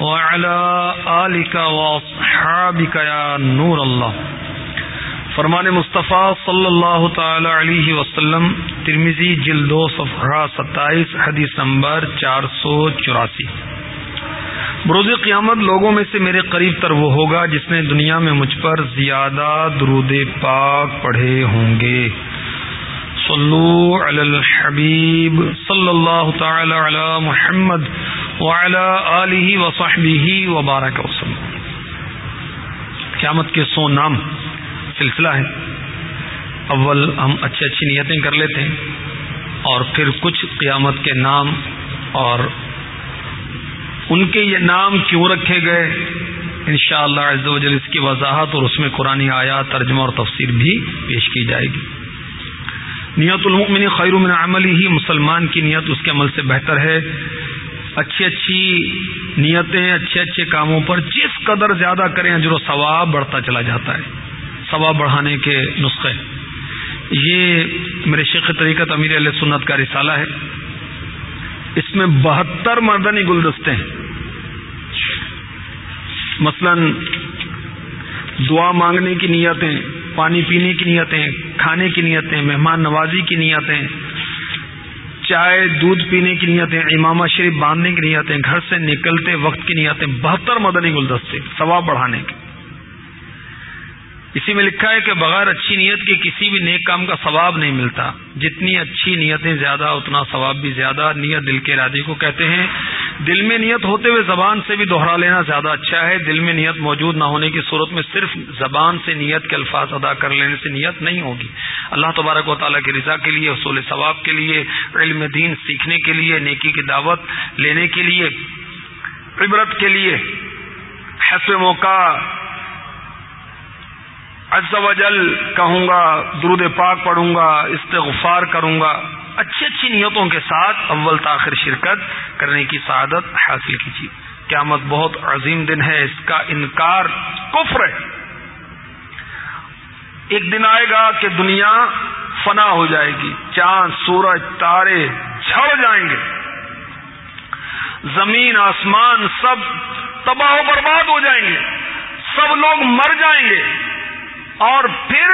وعلى آلك وصحابك يا نور الله. فرمان مصطفیٰ صلی اللہ تعالی علیہ وسلم ترمیزی جلدو صفحہ ستائیس، حدیث نمبر چار سو چوراسی. بروز قیامت لوگوں میں سے میرے قریب تر وہ ہوگا جس نے دنیا میں مجھ پر زیادہ درود پاک پڑھے ہوں گے۔ صلو علی الحبیب، صلی اللہ تعالی علی محمد وعلی آلہ وصحبہ وبارک وسلم۔ قیامت کے سو نام سلسلہ ہے اول ہم اچھی اچھی نیتیں کر لیتے ہیں اور پھر کچھ قیامت کے نام اور ان کے یہ نام کیوں رکھے گئے؟ انشاءاللہ شاء اللہ اس کی وضاحت اور اس میں قرآن آیات ترجمہ اور تفسیر بھی پیش کی جائے گی۔ نیت المؤمن خیر من عمل ہی مسلمان کی نیت اس کے عمل سے بہتر ہے۔ اچھی اچھی نیتیں، اچھے اچھے کاموں پر جس قدر زیادہ کریں جو ثواب بڑھتا چلا جاتا ہے۔ ثواب بڑھانے کے نسخے۔ یہ میرے شیخ طریقت امیر علیہ سنت کا رسالہ ہے۔ اس میں بہتر مردنی گلدستے ہیں۔ مثلا دعا مانگنے کی نیتیں، پانی پینے کی نیتیں، کھانے کی نیتیں، مہمان نوازی کی نیتیں چائے دودھ پینے کی نیتیں امامہ شریف باندھنے کی نیتیں گھر سے نکلتے وقت کی نیتیں بہتر مدنی گلدستے، ثواب بڑھانے کے۔ اسی میں لکھا ہے کہ بغیر اچھی نیت کے کسی بھی نیک کام کا ثواب نہیں ملتا۔ جتنی اچھی نیتیں زیادہ، اتنا ثواب بھی زیادہ۔ نیت دل کے ارادے کو کہتے ہیں۔ دل میں نیت ہوتے ہوئے زبان سے بھی دوہرا لینا زیادہ اچھا ہے۔ دل میں نیت موجود نہ ہونے کی صورت میں صرف زبان سے نیت کے الفاظ ادا کر لینے سے نیت نہیں ہوگی۔ اللہ تبارک و تعالیٰ کی رضا کے لیے حصول ثواب کے لیے، علم دین سیکھنے کے لیے، نیکی کی دعوت لینے کے لیے، عبرت کے لیے، حسب موقع عز و جل کہوں گا، درود پاک پڑھوں گا، استغفار کروں گا۔ اچھی اچھی نیتوں کے ساتھ اول تاخیر شرکت کرنے کی سعادت حاصل کیجیے۔ قیامت بہت عظیم دن ہے، اس کا انکار کفر ہے۔ ایک دن آئے گا کہ دنیا فنا ہو جائے گی، چاند، سورج، تارے جھڑ جائیں گے۔ زمین، آسمان سب تباہ و برباد ہو جائیں گے۔ سب لوگ مر جائیں گے۔ اور پھر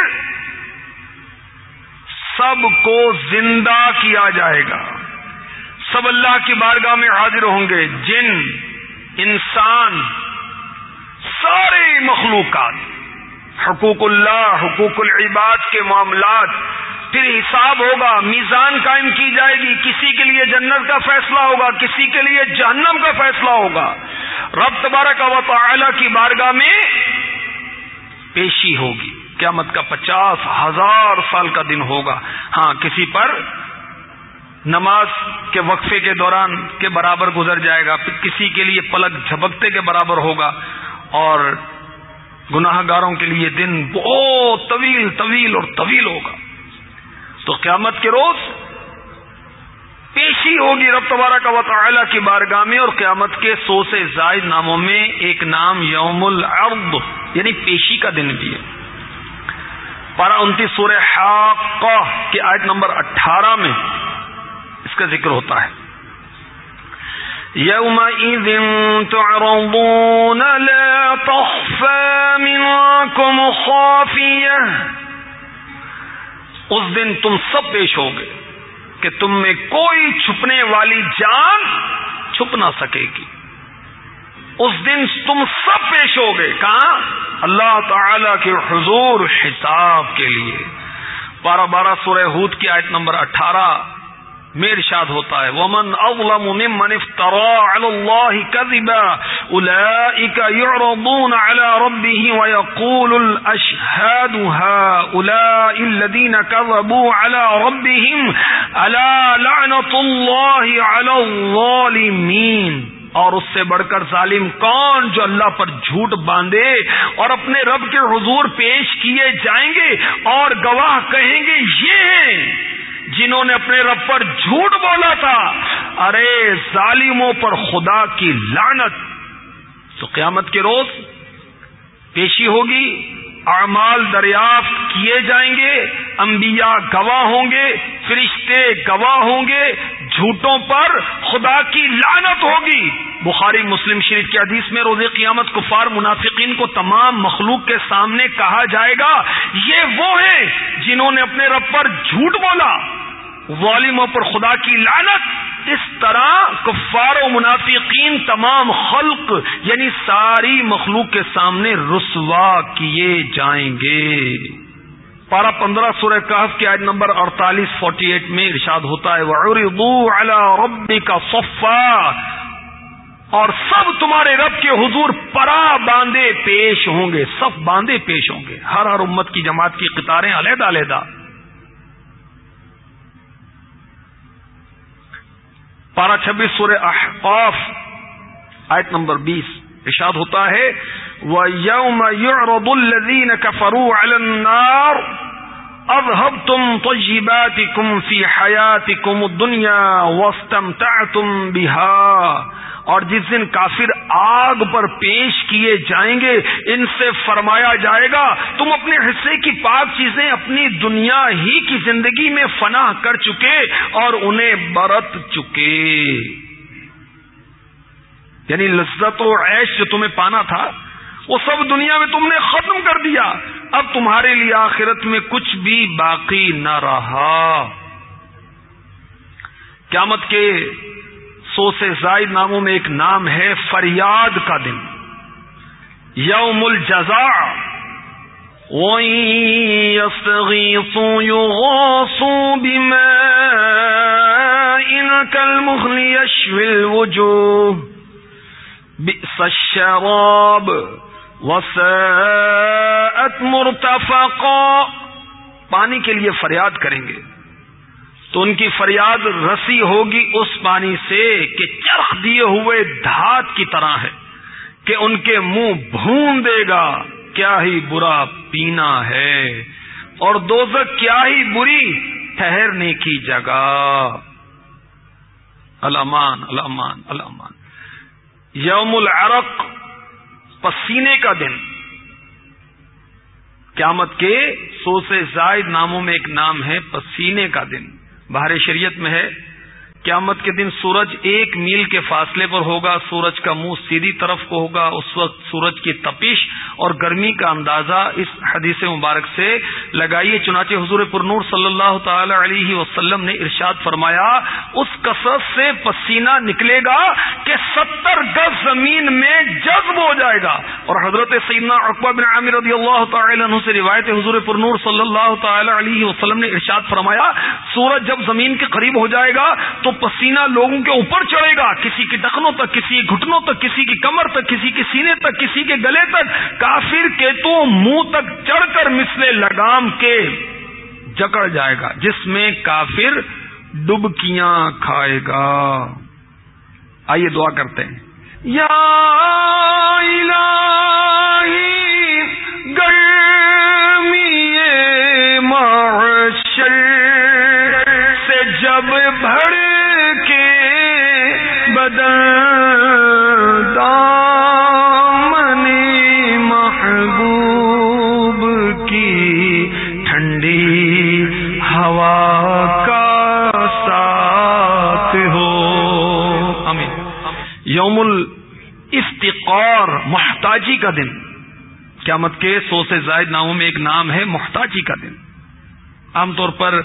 سب کو زندہ کیا جائے گا۔ سب اللہ کی بارگاہ میں حاضر ہوں گے، جن، انسان، سارے مخلوقات، حقوق اللہ، حقوق العباد کے معاملات، پھر حساب ہوگا، میزان قائم کی جائے گی، کسی کے لیے جنت کا فیصلہ ہوگا، کسی کے لیے جہنم کا فیصلہ ہوگا۔ رب تبارک و تعالی کی بارگاہ میں پیشی ہوگی۔ قیامت کا پچاس ہزار سال کا دن ہوگا۔ ہاں کسی پر نماز کے وقفے کے دوران کے برابر گزر جائے گا، پھر کسی کے لیے پلک جھپکتے کے برابر ہوگا۔ اور گناہ گاروں کے لیے دن بہت طویل طویل اور طویل ہوگا۔ تو قیامت کے روز پیشی ہوگی رب تبارہ کا وطلا کی بارگاہ میں اور قیامت کے سو سے زائد ناموں میں ایک نام یوم العرض۔ یعنی پیشی کا دن بھی ہے۔ پارا انتیس سورہ حاقہ کی آیت نمبر اٹھارہ میں اس کا ذکر ہوتا ہے۔ یوم تعرضون لا تخفى منكم خافية اس دن تم سب پیش ہوگے کہ تم میں کوئی چھپنے والی جان چھپ نہ سکے گی۔ اس دن تم سب پیش ہو گئے۔ کہاں؟ اللہ تعالی کے حضور حساب کے لیے۔ بارہ بارہ سورہ ہود کی آیت نمبر اٹھارہ میں ارشاد ہوتا ہے۔ ومن اظلم ممن افترى على الله كذبا اولئك يعرضون على ربهم ويقول الاشهاد هؤلاء الذين كذبوا على ربهم الا لعنه الله على الظالمين؟ اور اس سے بڑھ کر ظالم کون جو اللہ پر جھوٹ باندھے اور اپنے رب کے حضور پیش کیے جائیں گے اور گواہ کہیں گے یہ ہیں جنہوں نے اپنے رب پر جھوٹ بولا تھا۔ ارے ظالموں پر خدا کی لانت تو قیامت کے روز پیشی ہوگی۔ اعمال دریافت کیے جائیں گے، انبیاء گواہ ہوں گے، فرشتے گواہ ہوں گے، جھوٹوں پر خدا کی لانت ہوگی۔ بخاری مسلم شریف کی حدیث میں روز قیامت کفار منافقین کو تمام مخلوق کے سامنے کہا جائے گا، یہ وہ ہیں جنہوں نے اپنے رب پر جھوٹ بولا۔ والموں پر خدا کی لعنت اس طرح کفار و منافقین تمام خلق یعنی ساری مخلوق کے سامنے رسوا کیے جائیں گے۔ پارہ پندرہ سورہ کہف کی آج نمبر اڑتالیس فورٹی ایٹ میں ارشاد ہوتا ہے ربی کا صفا۔ اور سب تمہارے رب کے حضور پرا باندھے پیش ہوں گے سب باندھے پیش ہوں گے۔ ہر ہر امت کی جماعت کی قطاریں علیحدہ علیحدہ۔ پارہ چھبیس سورہ احقاف، آیت نمبر بیس۔ ارشاد ہوتا ہے، وَيَوْمَ يُعْرَضُ الَّذِينَ كَفَرُوا عَلَى النَّارِ النار اذهبتم طیباتکم فی حیاتکم الدنیا واستمتعتم بها۔ اور جس دن کافر آگ پر پیش کیے جائیں گے، ان سے فرمایا جائے گا، تم اپنے حصے کی پاک چیزیں اپنی دنیا ہی کی زندگی میں فنا کر چکے اور انہیں برت چکے۔ یعنی لذت و عیش جو تمہیں پانا تھا، وہ سب دنیا میں تم نے ختم کر دیا۔ اب تمہارے لیے آخرت میں کچھ بھی باقی نہ رہا۔ قیامت کے سو سے زائد ناموں میں ایک نام ہے فریاد کا دن۔ یوم الجزا الوجوه۔ بئس الشراب۔ وساءت مرتفقا۔ پانی کے لیے فریاد کریں گے۔ تو ان کی فریاد رسی ہوگی اس پانی سے کہ چرخ دیے ہوئے دھات کی طرح ہے کہ ان کے منہ بھون دے گا، کیا ہی برا پینا ہے۔ اور دوزک کیا ہی بری ٹھہرنے کی جگہ۔ الامان الامان الامان یوم العرق، پسینے کا دن۔ قیامت کے سو سے زائد ناموں میں ایک نام ہے پسینے کا دن۔ باہر شریعت میں ہے قیامت کے دن سورج ایک میل کے فاصلے پر ہوگا، سورج کا منہ سیدھی طرف کو ہوگا، اس وقت سورج کی تپش اور گرمی کا اندازہ اس حدیث مبارک سے لگائیے۔ چنانچہ حضور پر نور صلی اللہ تعالی علیہ وسلم نے ارشاد فرمایا، اس کثرت سے پسینہ نکلے گا کہ ستر گز زمین میں جذب ہو جائے گا۔ اور حضرت سیدنا اقبا بن عامر رضی اللہ تعالی عنہ سے روایت حضور پر نور صلی اللہ تعالی علیہ وسلم نے ارشاد فرمایا، سورج جب زمین کے قریب ہو جائے گا تو پسینہ لوگوں کے اوپر چڑھے گا، کسی کے ٹخنوں تک، کسی کے گھٹنوں تک، کسی کی کمر تک، کسی کے سینے تک، کسی کے گلے تک، کافر کے تو منہ تک چڑھ کر مسلے لگام کے جکڑ جائے گا، جس میں کافر ڈبکیاں کھائے گا۔ آئیے دعا کرتے ہیں۔ یا قیامت کے سو سے زائد ناموں میں ایک نام ہے محتاجی کا دن۔ عام طور پر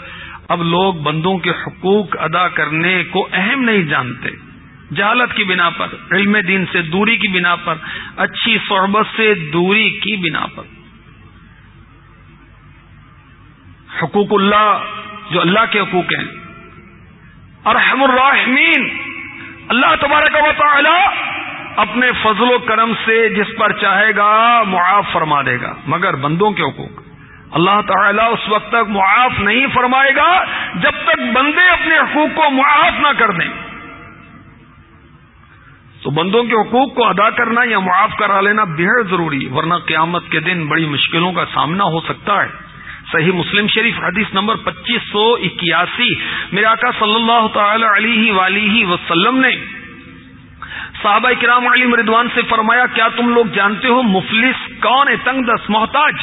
اب لوگ بندوں کے حقوق ادا کرنے کو اہم نہیں جانتے۔ جہالت کی بنا پر، علم دین سے دوری کی بنا پر، اچھی صحبت سے دوری کی بنا پر۔ حقوق اللہ، جو اللہ کے حقوق ہیں۔ ارحم الراحمین۔ اللہ تبارک و تعالی اپنے فضل و کرم سے جس پر چاہے گا معاف فرما دے گا، مگر بندوں کے حقوق۔ اللہ تعالیٰ اس وقت تک معاف نہیں فرمائے گا جب تک بندے اپنے حقوق کو معاف نہ کر دیں۔ تو بندوں کے حقوق کو ادا کرنا یا معاف کرا لینا بےحد ضروری، ورنہ قیامت کے دن بڑی مشکلوں کا سامنا ہو سکتا ہے۔ صحیح مسلم شریف حدیث نمبر پچیس سو اکیاسی، میرے آقا صلی اللہ تعالی علیہ وسلم نے صحابہ کرام علی مردوان سے فرمایا، کیا تم لوگ جانتے ہو مفلس کون ہے؟ تنگ دس محتاج۔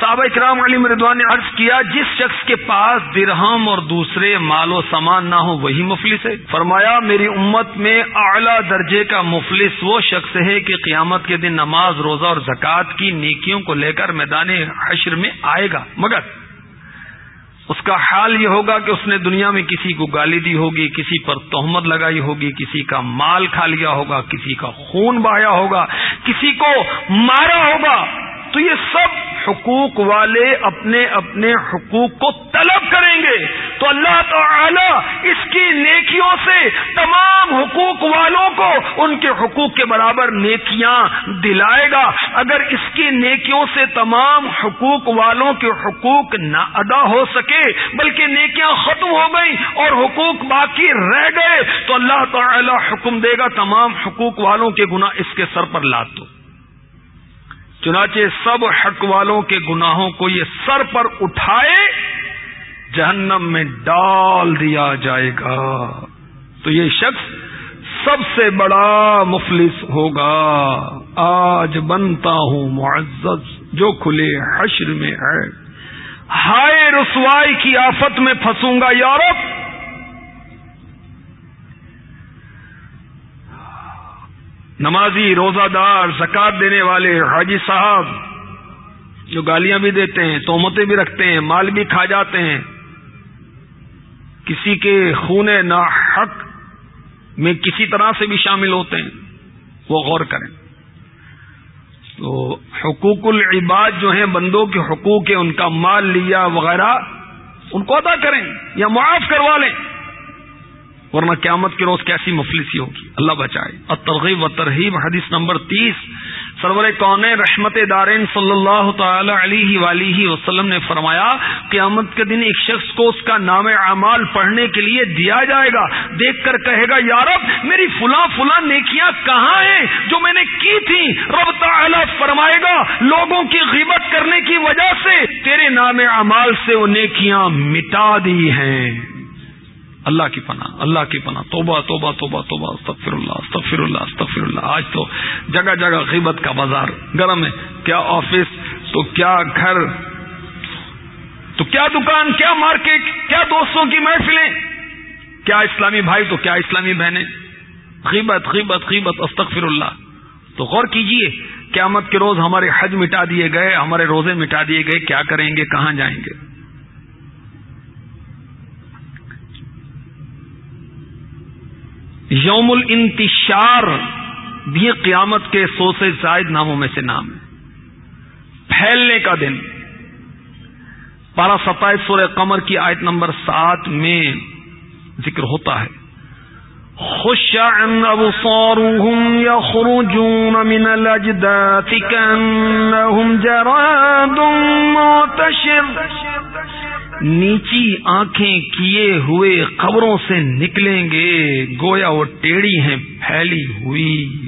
صحابہ اکرام علی مردوان نے عرض کیا، جس شخص کے پاس درہم اور دوسرے مال و سامان نہ ہو، وہی مفلس ہے۔ فرمایا، میری امت میں اعلی درجے کا مفلس وہ شخص ہے کہ قیامت کے دن نماز، روزہ اور زکوٰۃ کی نیکیوں کو لے کر میدان حشر میں آئے گا۔ مگر اس کا حال یہ ہوگا کہ اس نے دنیا میں کسی کو گالی دی ہوگی، کسی پر تہمت لگائی ہوگی، کسی کا مال کھا لیا ہوگا، کسی کا خون بہایا ہوگا، کسی کو مارا ہوگا۔ تو یہ سب حقوق والے اپنے اپنے حقوق کو طلب کریں گے۔ تو اللہ تعالی اس کی نیکیوں سے تمام حقوق والوں کو ان کے حقوق کے برابر نیکیاں دلائے گا۔ اگر اس کی نیکیوں سے تمام حقوق والوں کے حقوق نہ ادا ہو سکے، بلکہ نیکیاں ختم ہو گئی اور حقوق باقی رہ گئے، تو اللہ تعالی حکم دے گا تمام حقوق والوں کے گناہ اس کے سر پر لاد دو۔ چنانچہ سب حق والوں کے گناہوں کو یہ سر پر اٹھائے جہنم میں ڈال دیا جائے گا۔ تو یہ شخص سب سے بڑا مفلس ہوگا۔ آج بنتا ہوں معزز جو کھلے حشر میں ہے۔ ہائے رسوائی کی آفت میں پھنسوں گا یورپ نمازی روزہ دار زکات دینے والے حاجی صاحب جو گالیاں بھی دیتے ہیں، تومتیں بھی رکھتے ہیں، مال بھی کھا جاتے ہیں۔ کسی کے خون نا حق میں کسی طرح سے بھی شامل ہوتے ہیں، وہ غور کریں۔ تو حقوق العباد جو ہیں، بندوں کے حقوق ہیں، ان کا مال لیا وغیرہ، ان کو ادا کریں یا معاف کروا لیں۔ ورنہ قیامت کے روز کیسی مفلسی ہوگی۔ اللہ بچائے۔ اور ترغیب و ترغیب حدیث نمبر تیس۔ سرور کون رحمت دارین صلی اللہ تعالی علیہ ولیہ وسلم نے فرمایا، قیامت کے دن ایک شخص کو اس کا نام اعمال پڑھنے کے لیے دیا جائے گا۔ دیکھ کر کہے گا یارب میری فلاں فلاں نیکیاں کہاں ہیں جو میں نے کی تھی؟ رب تعالی فرمائے گا، لوگوں کی غیبت کرنے کی وجہ سے تیرے نام اعمال سے وہ نیکیاں مٹا دی ہیں۔ اللہ کی پناہ، اللہ کی پناہ، توبہ توبہ توبہ توبہ استغفر اللہ استغفر اللہ استغفر اللہ آج تو جگہ جگہ غیبت کا بازار گرم ہے۔ کیا آفس، تو کیا گھر، تو کیا دکان، کیا مارکیٹ، کیا دوستوں کی محفلیں، کیا اسلامی بھائی، تو کیا اسلامی بہنیں۔ غیبت غیبت غیبت استغفر اللہ تو غور کیجیے، قیامت کے روز ہمارے حج مٹا دیے گئے، ہمارے روزے مٹا دیے گئے، کیا کریں گے، کہاں جائیں گے؟ یوم الانتشار، بھی قیامت کے سو سے زائد ناموں میں سے نام ہے۔ پھیلنے کا دن۔ پارا ستائیس سورہ قمر کی آیت نمبر سات میں ذکر ہوتا ہے۔ خوش يخرجون من الاجداث كانهم جراد منتشر نیچی آنکھیں کیے ہوئے خبروں سے نکلیں گے، گویا وہ ٹیڑی ہیں، پھیلی ہوئی۔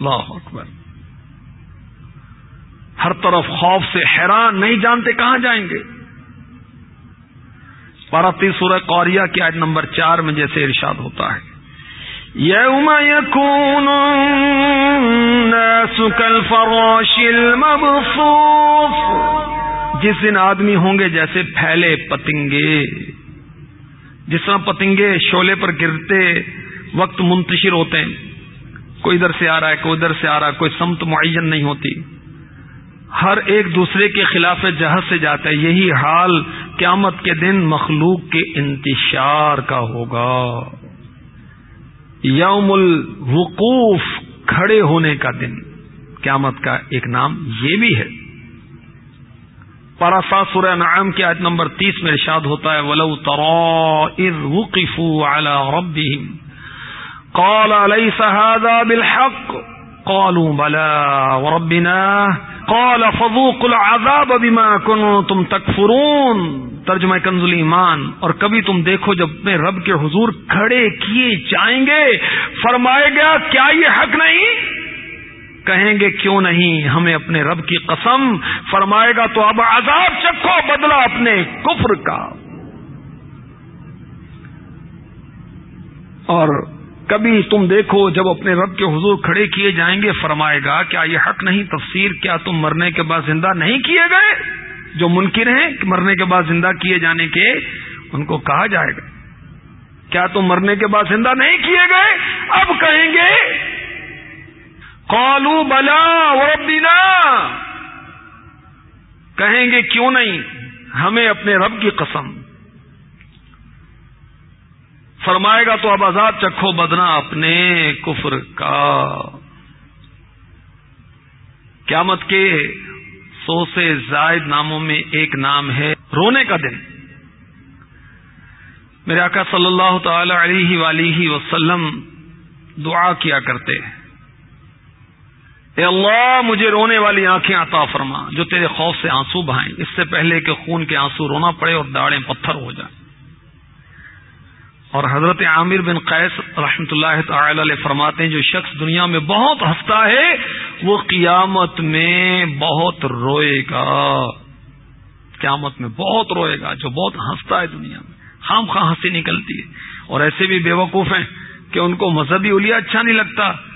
اللہ اکبر۔ ہر طرف خوف سے حیران، نہیں جانتے کہاں جائیں گے۔ پارتی سورہ قوریہ کی آج نمبر چار میں جیسے ارشاد ہوتا ہے۔ یوم یکون الناس کالفراش المبصوف جس دن آدمی ہوں گے جیسے پھیلے پتنگے، جس طرح پتنگے شولے پر گرتے وقت منتشر ہوتے ہیں۔ کوئی ادھر سے آ رہا ہے، کوئی ادھر سے آ رہا ہے، کوئی سمت معین نہیں ہوتی۔ ہر ایک دوسرے کے خلاف جہاز سے جاتا ہے۔ یہی حال قیامت کے دن مخلوق کے انتشار کا ہوگا۔ یوم الوقوف، کھڑے ہونے کا دن۔ قیامت کا ایک نام یہ بھی ہے۔ پاراسا سورہ نعام کی آیت نمبر تیس میں ارشاد ہوتا ہے، ولو ترا اذ وقفوا على ربهم قال ليس هذا بالحق؟ قالوا بلى وربنا قال فذوقوا العذاب بما كنتم تكفرون۔ ترجمہ کنزل ایمان اور کبھی تم دیکھو جب اپنے رب کے حضور کھڑے کیے جائیں گے فرمائے گا کیا یہ حق نہیں؟ کہیں گے کیوں نہیں؟ ہمیں اپنے رب کی قسم فرمائے گا تو اب عذاب چکھو بدلا اپنے کفر کا۔ اور کبھی تم دیکھو جب اپنے رب کے حضور کھڑے کیے جائیں گے، فرمائے گا، کیا یہ حق نہیں تفسیر؟ کیا تم مرنے کے بعد زندہ نہیں کیے گئے؟ جو منکر ہیں کہ مرنے کے بعد زندہ کیے جانے کے، ان کو کہا جائے گا۔ کیا تم مرنے کے بعد زندہ نہیں کیے گئے؟ اب کہیں گے کالو بلا ربنا کہیں گے کیوں نہیں ہمیں اپنے رب کی قسم فرمائے گا تو اب آزاد چکھو بدنا اپنے کفر کا قیامت کے سو سے زائد ناموں میں ایک نام ہے رونے کا دن میرے آقا صلی اللہ تعالی علیہ ولی وسلم دعا کیا کرتے ہیں اے اللہ، مجھے رونے والی آنکھیں عطا فرما، جو تیرے خوف سے آنسو بہائیں۔ اس سے پہلے کہ خون کے آنسو رونا پڑے اور داڑیں پتھر ہو جائیں۔ اور حضرت عامر بن قیس رحمۃ اللہ تعالی علیہ فرماتے ہیں، جو شخص دنیا میں بہت ہنستا ہے، وہ قیامت میں بہت روئے گا۔ قیامت میں بہت روئے گا، جو بہت ہنستا ہے دنیا میں۔ خام خواہ ہنسی نکلتی ہے۔ اور ایسے بھی بے وقوف ہیں کہ ان کو مذہبی اولیا اچھا نہیں لگتا۔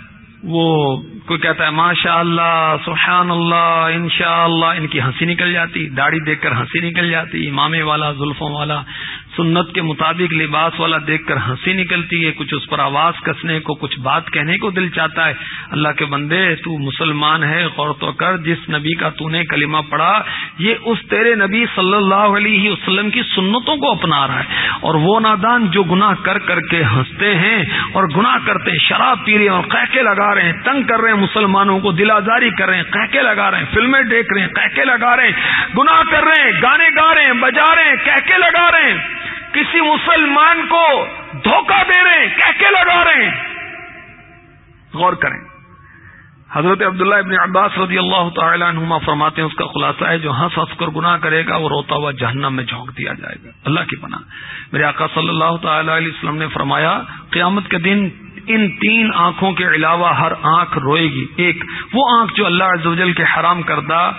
وہ کوئی کہتا ہے ماشاء اللہ سبحان اللہ انشاء اللہ ان کی ہنسی نکل جاتی، داڑھی دیکھ کر ہنسی نکل جاتی، امامے والا، زلفوں والا سنت کے مطابق لباس والا دیکھ کر ہنسی نکلتی ہے، کچھ اس پر آواز کسنے کو، کچھ بات کہنے کو دل چاہتا ہے۔ اللہ کے بندے، تو مسلمان ہے، غور تو کر، جس نبی کا تو نے کلمہ پڑھا، یہ اس تیرے نبی صلی اللہ علیہ وسلم کی سنتوں کو اپنا رہا ہے۔ اور وہ نادان جو گناہ کر کر کے ہنستے ہیں اور گناہ کرتے ہیں، شراب پی رہے ہیں اور قہقے لگا رہے ہیں، تنگ کر رہے ہیں، مسلمانوں کو دلازاری کر رہے ہیں، قہقے لگا رہے ہیں، فلمیں دیکھ رہے ہیں، قہقے لگا رہے ہیں، گناہ کر رہے ہیں، گانے گا رہے ہیں، بجا رہے ہیں کہکے لگا رہے ہیں۔ کسی مسلمان کو دھوکہ دے رہے ہیں، کہکے لگا رہے ہیں۔ غور کریں۔ حضرت عبداللہ ابن عباس رضی اللہ تعالی عنہما فرماتے ہیں، اس کا خلاصہ ہے، جو ہنس ہنس کر گناہ کرے گا، وہ روتا ہوا جہنم میں جھونک دیا جائے گا۔ اللہ کی پناہ۔ میرے آقا صلی اللہ تعالی علیہ وسلم نے فرمایا، قیامت کے دن ان تین آنکھوں کے علاوہ ہر آنکھ روئے گی۔ ایک، وہ آنکھ جو اللہ عز و جل کے حرام کردہ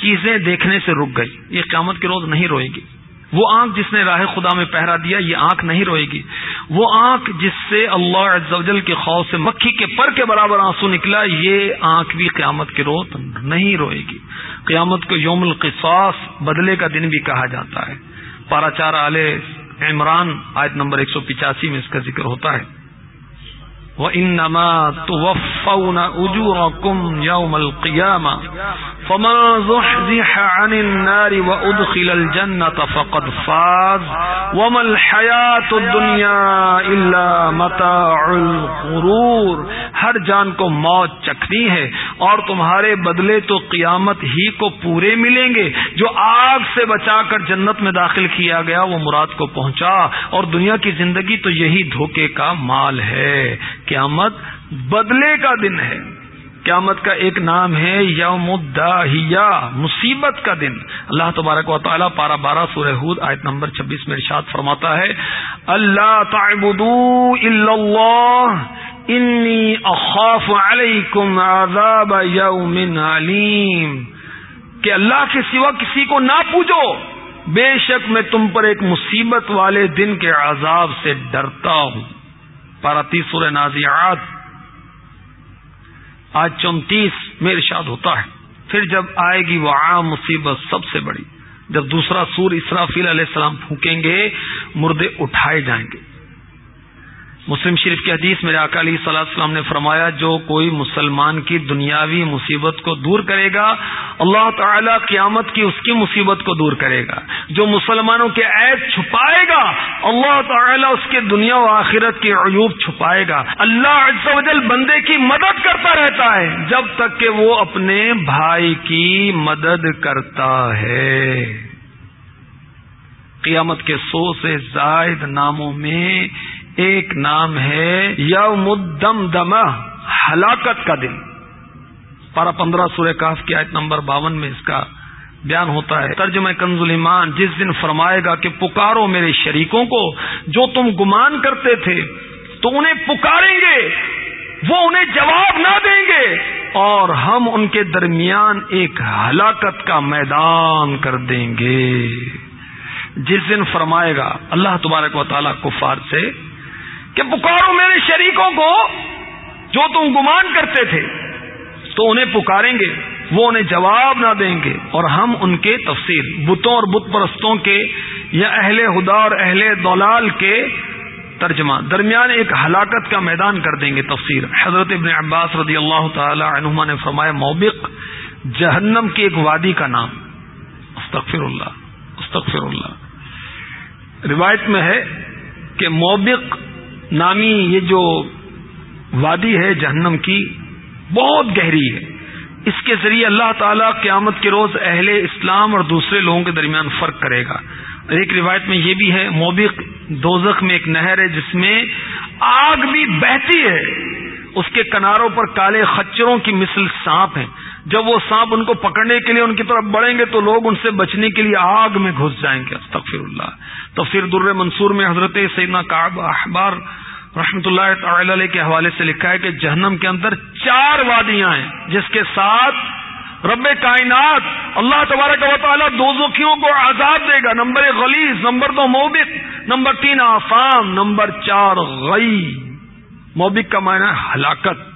چیزیں دیکھنے سے رک گئی۔ یہ قیامت کے روز نہیں روئے گی۔ وہ آنکھ جس نے راہ خدا میں پہرا دیا، یہ آنکھ نہیں روئے گی۔ وہ آنکھ جس سے اللہ عز و جل کے خوف سے مکھی کے پر کے برابر آنسو نکلا، یہ آنکھ بھی قیامت کے روز نہیں روئے گی۔ قیامت کو یوم القصاص بدلے کا دن بھی کہا جاتا ہے۔ پارا چار علیہ عمران، آیت نمبر ایک سو پچاسی میں اس کا ذکر ہوتا ہے۔ وَإِنَّمَا تُوَفَّوْنَ أُجُورَكُمْ يَوْمَ الْقِيَامَةِ۔ فَمَا زُحْزِحَ عَنِ النَّارِ وَأُدْخِلَ الْجَنَّةَ فَقَدْ فَازَ وَمَا الْحَيَاةُ الدُّنْيَا إِلَّا مَتَاعُ الْغُرُورِ ہر جان کو موت چکھنی ہے اور تمہارے بدلے تو قیامت ہی کو پورے ملیں گے جو آگ سے بچا کر جنت میں داخل کیا گیا وہ مراد کو پہنچا اور دنیا کی زندگی تو یہی دھوکے کا مال ہے قیامت بدلے کا دن ہے قیامت کا ایک نام ہے یوم الداہیہ، مصیبت کا دن۔ اللہ تبارک و تعالیٰ پارہ بارہ سورہ ہود آیت نمبر چھبیس میں ارشاد فرماتا ہے، اللہ تعبدو الا اللہ، انی اخاف علیکم عذاب یوم علیم۔ کہ اللہ کے سوا کسی کو نہ پوجو، بے شک میں تم پر ایک مصیبت والے دن کے عذاب سے ڈرتا ہوں۔ پارتی سور نازیات۔ آج چونتیس میں ارشاد ہوتا ہے۔ پھر جب آئے گی وہ عام مصیبت سب سے بڑی۔ جب دوسرا سور اسرافیل علیہ السلام پھونکیں گے، مردے اٹھائے جائیں گے۔ مسلم شریف کی حدیث میرے اکالی صلاح السلام نے فرمایا، جو کوئی مسلمان کی دنیاوی مصیبت کو دور کرے گا، اللہ تعالی قیامت کی اس کی مصیبت کو دور کرے گا۔ جو مسلمانوں کے عیب چھپائے گا، اللہ تعالی اس کے دنیا و آخرت کے عیوب چھپائے گا۔ اللہ عز و جل بندے کی مدد کرتا رہتا ہے، جب تک کہ وہ اپنے بھائی کی مدد کرتا ہے۔ قیامت کے سو سے زائد ناموں میں ایک نام ہے یوم الدم دما ہلاکت کا دن۔ پارہ پندرہ سورہ کاف کی آیت نمبر باون میں اس کا بیان ہوتا ہے۔ ترجمہ کنز ایمان جس دن فرمائے گا کہ پکارو میرے شریکوں کو جو تم گمان کرتے تھے، تو انہیں پکاریں گے، وہ انہیں جواب نہ دیں گے۔ اور ہم ان کے درمیان ایک ہلاکت کا میدان کر دیں گے۔ جس دن فرمائے گا، اللہ تبارک و تعالیٰ کفار سے کہ پکارو میرے شریکوں کو جو تم گمان کرتے تھے، تو انہیں پکاریں گے، وہ انہیں جواب نہ دیں گے۔ اور ہم ان کے تفسیر، بتوں اور بت پرستوں کے یا اہل ہدا اور اہل دولال کے ترجمہ، درمیان ایک ہلاکت کا میدان کر دیں گے تفسیر۔ حضرت ابن عباس رضی اللہ تعالی عنہما نے فرمایا، موبق جہنم کی ایک وادی کا نام۔ استغفر اللہ استغفر اللہ۔ روایت میں ہے کہ موبق نامی یہ جو وادی ہے جہنم کی، بہت گہری ہے۔ اس کے ذریعے اللہ تعالیٰ قیامت کے روز اہل اسلام اور دوسرے لوگوں کے درمیان فرق کرے گا۔ ایک روایت میں یہ بھی ہے، موبق دوزخ میں ایک نہر ہے جس میں آگ بھی بہتی ہے۔ اس کے کناروں پر کالے خچروں کی مثل سانپ ہیں۔ جب وہ سانپ ان کو پکڑنے کے لیے ان کی طرف بڑھیں گے تو لوگ ان سے بچنے کے لیے آگ میں گھس جائیں گے۔ تفیر اللہ۔ تفسیر در منصور میں حضرت سیدنا کاب احبار رحمت اللہ تعالی علیہ کے حوالے سے لکھا ہے کہ جہنم کے اندر چار وادیاں ہیں، جس کے ساتھ رب کائنات اللہ تبارک و تعالیٰ دو زخیوں کو عذاب دے گا۔ نمبر ایک غلیز نمبر دو موبک نمبر تین آسام نمبر چار غی۔ موبک کا معنی ہلاکت۔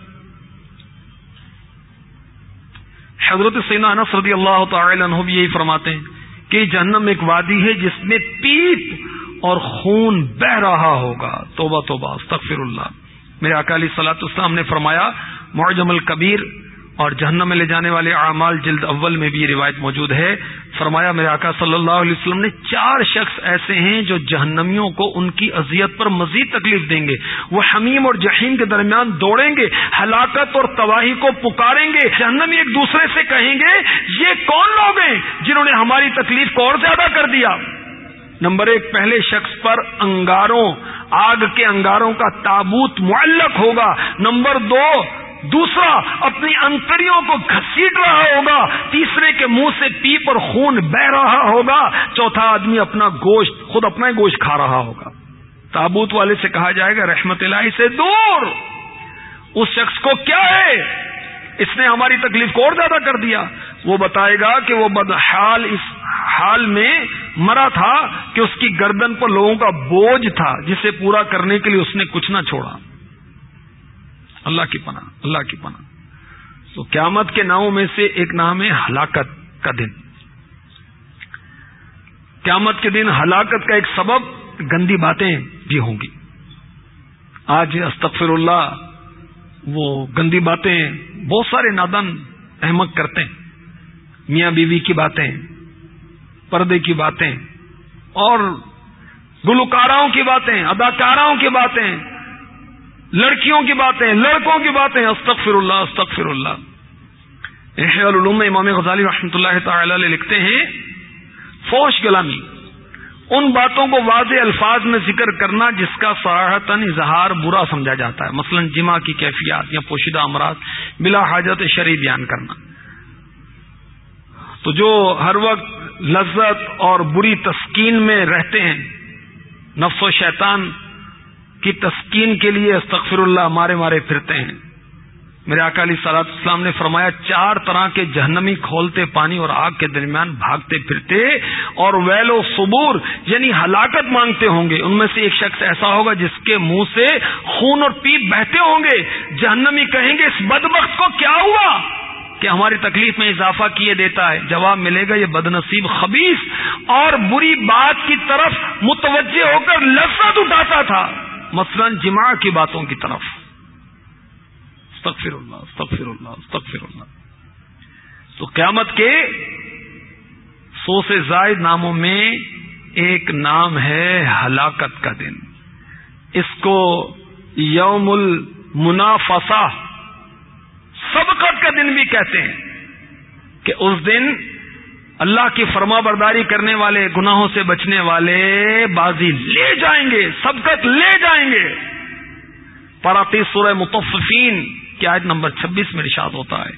حضرت سینا انس رضی اللہ تعالی عنہ بھی یہی فرماتے ہیں کہ جہنم ایک وادی ہے جس میں پیپ اور خون بہ رہا ہوگا۔ توبہ توبہ، استغفر اللہ۔ میرے اکالی سلاط اسلام نے فرمایا، معجم الکبیر اور جہنم میں لے جانے والے اعمال جلد اول میں بھی یہ روایت موجود ہے۔ فرمایا، میرے آقا صلی اللہ علیہ وسلم نے چار شخص ایسے ہیں جو جہنمیوں کو ان کی اذیت پر مزید تکلیف دیں گے۔ وہ حمیم اور جہین کے درمیان دوڑیں گے، ہلاکت اور تباہی کو پکاریں گے۔ جہنمی ایک دوسرے سے کہیں گے، یہ کون لوگ ہیں جنہوں نے ہماری تکلیف کو اور زیادہ کر دیا؟ نمبر ایک، پہلے شخص پر انگاروں، آگ کے انگاروں کا تابوت معلق ہوگا۔ نمبر دو دوسرا اپنی انتریوں کو گھسیٹ رہا ہوگا، تیسرے کے منہ سے پیپ اور خون بہ رہا ہوگا، چوتھا آدمی اپنا گوشت، خود اپنا ہی گوشت کھا رہا ہوگا۔ تابوت والے سے کہا جائے گا، رحمت اللہ سے دور۔ اس شخص کو کیا ہے؟ اس نے ہماری تکلیف کو اور زیادہ کر دیا۔ وہ بتائے گا کہ وہ بدحال اس حال میں مرا تھا کہ اس کی گردن پر لوگوں کا بوجھ تھا، جسے پورا کرنے کے لیے اس نے کچھ نہ چھوڑا۔ اللہ کی پناہ، اللہ کی پناہ۔ تو قیامت کے ناموں میں سے ایک نام ہے ہلاکت کا دن۔ قیامت کے دن ہلاکت کا ایک سبب گندی باتیں بھی ہوں گی۔ آج استغفر اللہ وہ گندی باتیں بہت سارے نادن احمد کرتے ہیں۔ میاں بیوی کی باتیں، پردے کی باتیں اور گلوکاراؤں کی باتیں، اداکاراؤں کی باتیں۔ لڑکیوں کی باتیں، لڑکوں کی باتیں، استغفر اللہ استغفر اللہ۔ العلوم امام غزالی رحمۃ اللہ تعالی علیہ لکھتے ہیں فوش غلامی ان باتوں کو واضح الفاظ میں ذکر کرنا جس کا سراہتاً اظہار برا سمجھا جاتا ہے۔ مثلا جمع کی کیفیات یا پوشیدہ امراض بلا حاجت شرع بیان کرنا۔ تو جو ہر وقت لذت اور بری تسکین میں رہتے ہیں، نفس و شیطان کی تسکین کے لیے استغفر اللہ مارے مارے پھرتے ہیں۔ میرے اکالی سلاد اسلام نے فرمایا، چار طرح کے جہنمی کھولتے پانی اور آگ کے درمیان بھاگتے پھرتے اور ویل و صبور یعنی ہلاکت مانگتے ہوں گے۔ ان میں سے ایک شخص ایسا ہوگا جس کے منہ سے خون اور پیپ بہتے ہوں گے۔ جہنمی کہیں گے، اس بدبخت کو کیا ہوا؟ کہ ہماری تکلیف میں اضافہ کیے دیتا ہے۔ جواب ملے گا، یہ بد نصیب خبیص اور بری بات کی طرف متوجہ ہو کر لذت اٹھاتا تھا۔ مثلا جمع کی باتوں کی طرف۔ استغفر اللہ استغفر اللہ استغفر اللہ۔ تو قیامت کے سو سے زائد ناموں میں ایک نام ہے ہلاکت کا دن۔ اس کو یوم المنافسا سبقت کا دن بھی کہتے ہیں کہ اس دن اللہ کی فرما برداری کرنے والے، گناہوں سے بچنے والے بازی لے جائیں گے سبقت لے جائیں گے۔ پراتی سورہ متفقین کی آیت نمبر چھبیس میں رشاد ہوتا ہے۔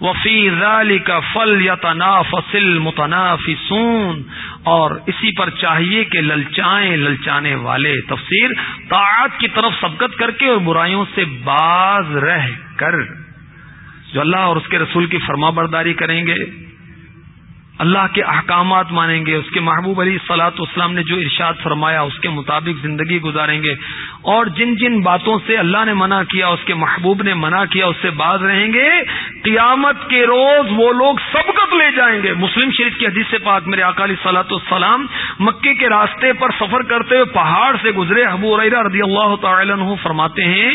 وفی کا فل یا فصل متنافسون اور اسی پر چاہیے کہ للچائیں، للچانے والے۔ تفسیر، طاعت کی طرف سبقت کر کے اور برائیوں سے باز رہ کر۔ جو اللہ اور اس کے رسول کی فرما برداری کریں گے اللہ کے احکامات مانیں گے، اس کے محبوب علی سلاۃ اسلام نے جو ارشاد فرمایا، اس کے مطابق زندگی گزاریں گے۔ اور جن جن باتوں سے اللہ نے منع کیا، اس کے محبوب نے منع کیا، اس سے باز رہیں گے۔ قیامت کے روز وہ لوگ سبقت لے جائیں گے۔ مسلم شریف کی حدیث سے پاک میرے اکالی سلاۃ السلام مکے کے راستے پر سفر کرتے ہوئے پہاڑ سے گزرے۔ حبو رضی اللہ تعالی عنہ فرماتے ہیں،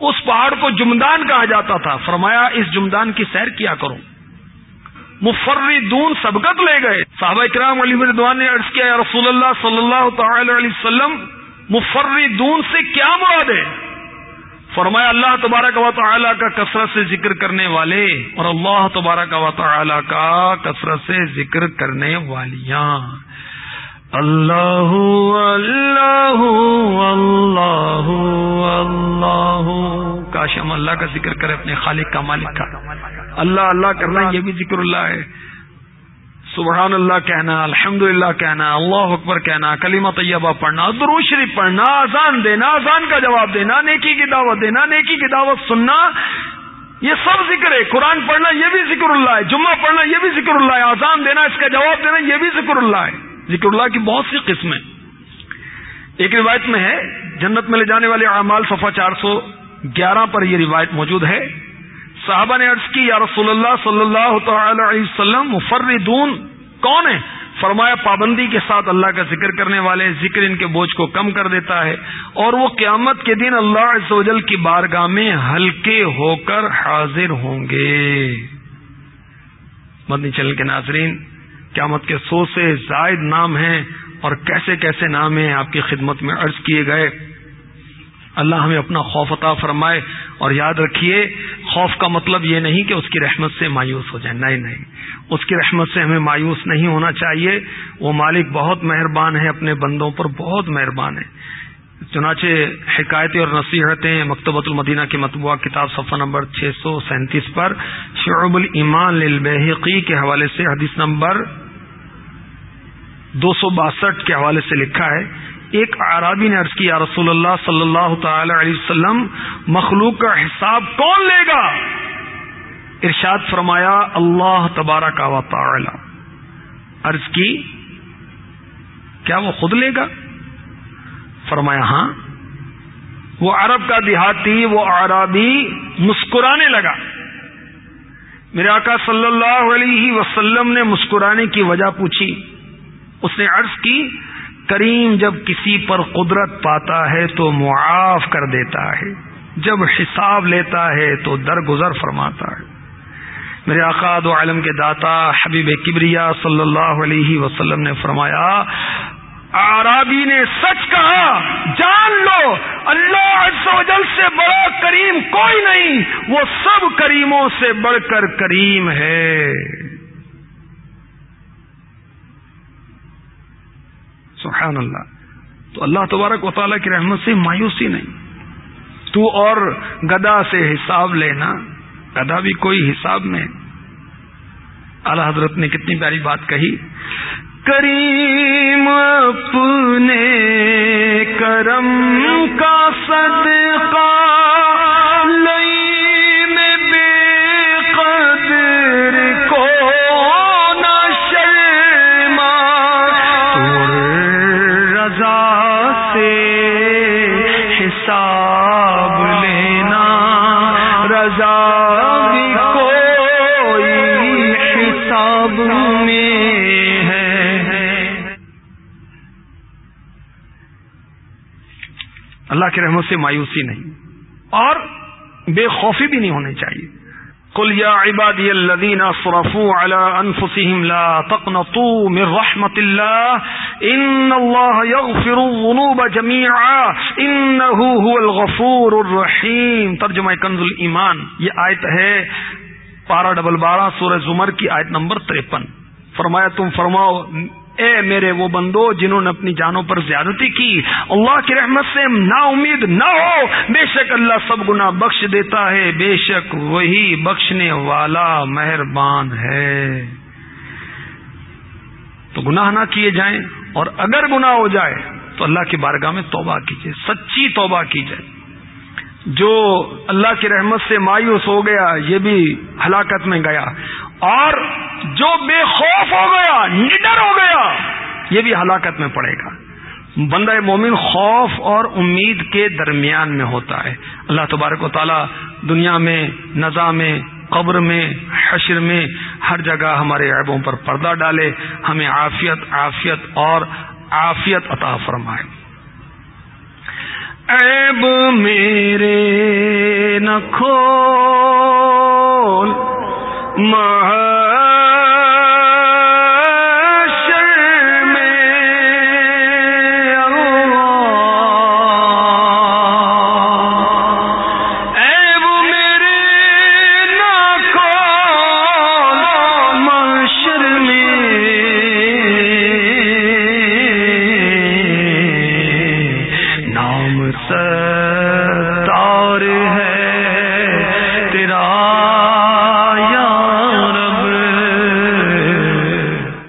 اس پہاڑ کو جمدان کہا جاتا تھا۔ فرمایا، اس جمدان کی سیر کیا کروں؟ مفردون سبقت لے گئے۔ صحابہ اکرام علی مردوان نے عرض کیا، یا رسول اللہ صلی اللہ تعالی علیہ وسلم، مفردون سے کیا مراد ہے؟ فرمایا، اللہ تبارک و تعالی کا کثرت سے ذکر کرنے والے اور اللہ تبارک و تعالی کا کثرت سے ذکر کرنے والیاں۔ اللہ اللہ اللہ اللہ کاش ہم اللہ کا ذکر کرے اپنے خالق کا مالک کا۔ اللہ اللہ کرنا یہ بھی ذکر اللہ ہے۔ سبحان اللہ کہنا الحمد کہنا، اللہ اکبر کہنا کلیمہ طیبہ پڑھنا شریف پڑھنا آزان دینا آزان کا جواب دینا، نیکی کی دعوت دینا، نیکی کی دعوت سننا، یہ سب ذکر ہے۔ قرآن پڑھنا یہ بھی ذکر اللہ ہے، جمعہ پڑھنا یہ بھی ذکر اللہ ہے آزان دینا، اس کا جواب دینا یہ بھی ذکر اللہ ہے۔ ذکر اللہ کی بہت سی قسمیں ایک روایت میں ہے، جنت میں لے جانے والے اعمال صفحہ چار سو گیارہ پر یہ روایت موجود ہے۔ صحابہ نے عرض کی، یا رسول اللہ صلی اللہ تعالی علیہ وسلم، مفردون کون ہے فرمایا، پابندی کے ساتھ اللہ کا ذکر کرنے والے، ذکر ان کے بوجھ کو کم کر دیتا ہے۔ اور وہ قیامت کے دن اللہ عز و جل کی بارگاہ میں ہلکے ہو کر حاضر ہوں گے۔ مدنی چل کے ناظرین قیامت کے سو سے زائد نام ہیں اور کیسے کیسے نام ہیں آپ کی خدمت میں عرض کیے گئے۔ اللہ ہمیں اپنا خوف عطا فرمائے اور یاد رکھیے، خوف کا مطلب یہ نہیں کہ اس کی رحمت سے مایوس ہو جائے نہیں نہیں۔ اس کی رحمت سے ہمیں مایوس نہیں ہونا چاہیے۔ وہ مالک بہت مہربان ہے اپنے بندوں پر بہت مہربان ہے چنانچہ حکایتیں اور نصیحتیں مکتبۃ المدینہ کی مطبوعہ کتاب صفحہ نمبر چھ سو سینتیس پر شعب المان للبحقی کے حوالے سے حدیث نمبر دو سو باسٹھ کے حوالے سے لکھا ہے۔ ایک عرابی نے عرض کیا رسول اللہ صلی اللہ تعالی علیہ وسلم، مخلوق کا حساب کون لے گا؟ ارشاد فرمایا، اللہ تبارہ کا تعالی. عرض کی، کیا وہ خود لے گا؟ فرمایا ہاں۔ وہ عرب کا دیہاتی وہ عرابی مسکرانے لگا۔ میرے آقا صلی اللہ علیہ وسلم نے مسکرانے کی وجہ پوچھی۔ اس نے عرض کی، کریم جب کسی پر قدرت پاتا ہے تو معاف کر دیتا ہے۔ جب حساب لیتا ہے تو درگزر فرماتا ہے۔ میرے آقاد و عالم کے داتا حبیب کبریا صلی اللہ علیہ وسلم نے فرمایا آرابی نے سچ کہا، جان لو، اللہ عز و جل سے بڑا کریم کوئی نہیں، وہ سب کریموں سے بڑھ کر کریم ہے۔ سبحان اللہ تو اللہ تبارک و تعالیٰ کی رحمت سے مایوسی نہیں۔ تو اور گدا سے حساب لینا، گدا بھی کوئی حساب میں۔ اللہ حضرت نے کتنی پیاری بات کہی۔ کریم اپنے کرم کا صدقہ اللہ کی رحمت سے مایوسی نہیں اور بے خوفی بھی نہیں ہونی چاہیے۔ قل یا عبادی الذین اصرفوا على انفسهم لا تقنطوا من رحمت اللہ ان اللہ یغفر الذنوب جميعا انه هو الغفور الرحیم ترجمہ کنز الایمان، یہ آیت ہے پارہ ڈبل بارہ سورہ زمر کی آیت نمبر تریپن فرمایا، تم فرماؤ اے میرے وہ بندو جنہوں نے اپنی جانوں پر زیادتی کی، اللہ کی رحمت سے نا امید نہ ہو، بے شک اللہ سب گنا بخش دیتا ہے، بے شک وہی بخشنے والا مہربان ہے۔ تو گناہ نہ کیے جائیں، اور اگر گناہ ہو جائے تو اللہ کی بارگاہ میں توبہ کیجیے سچی توبہ کی جائے جو اللہ کی رحمت سے مایوس ہو گیا، یہ بھی ہلاکت میں گیا۔ اور جو بے خوف ہو گیا، نڈر ہو گیا، یہ بھی ہلاکت میں پڑے گا۔ بندہ مومن خوف اور امید کے درمیان میں ہوتا ہے۔ اللہ تبارک و تعالی دنیا میں نظام میں، قبر میں، حشر میں ہر جگہ ہمارے عیبوں پر پردہ ڈالے، ہمیں عافیت عافیت اور عافیت عطا فرمائے۔ عیب میرے نکھو مہا